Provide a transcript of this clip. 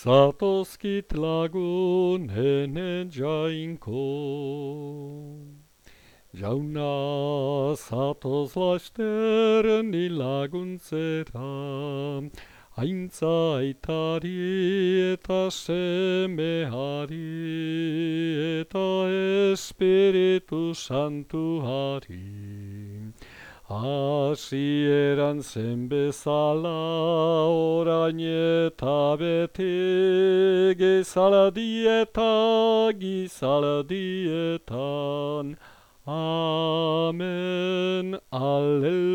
Satoskit lagun hene jainko. Jauna satos laster ni laguntzera, Aintza aitari eta semehari eta espiritu santuari. Hasieran zen bezala orain eta beti gizala dieta. Amen, Alleluia.